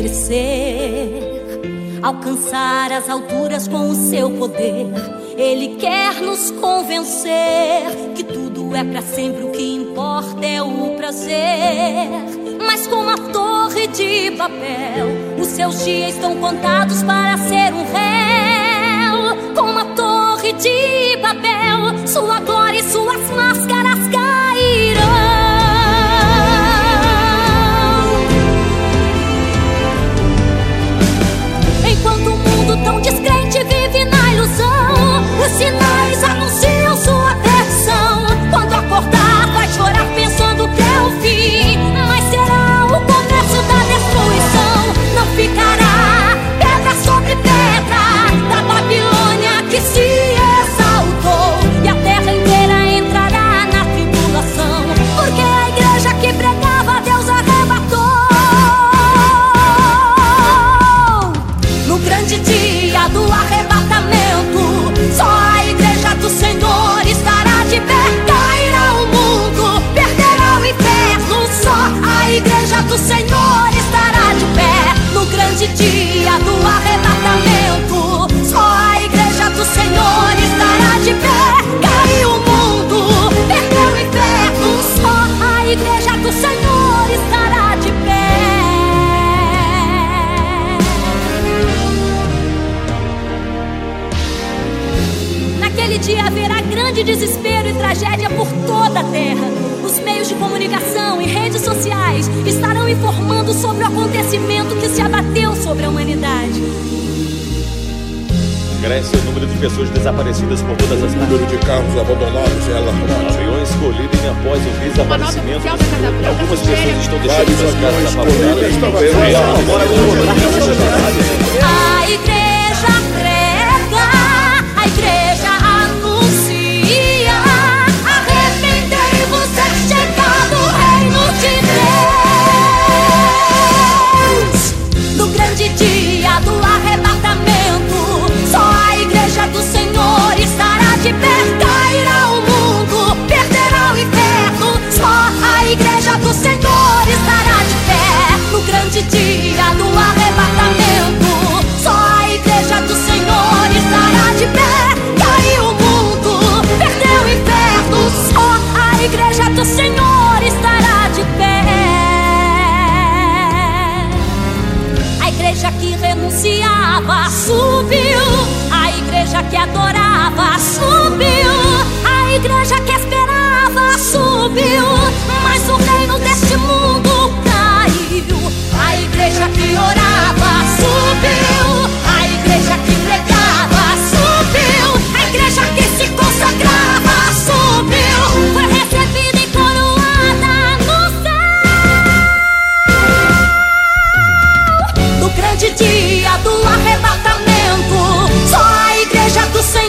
crescer, alcançar as alturas com o seu poder. Ele quer nos convencer que tudo é para sempre, o que importa é o prazer. Mas como a torre de papel, os seus dias estão contados para ser um réu. Como a torre de papel, sua glória e suas máscaras стеной. Senhor estará de pé. No grande dia do arrebatamento. Só a igreja do Senhor estará de pé. Caiu o mundo, perdeu o inferno. Só a igreja do Senhor estará de pé. Naquele dia haverá grande desespero e tragédia por toda a terra. Os meios de comunicação sobre o acontecimento que se abateu sobre a humanidade. Cresce o número de pessoas desaparecidas por todas as O número de carros abandonados é alarmante. Aviões colidem após o desaparecimento. Algumas pessoas estão deixando suas casas apavoradas. agora renunciava subiu. A igreja que adorava subiu. A igreja que esperava subiu. Grande dia do arrebatamento, só a igreja do Senhor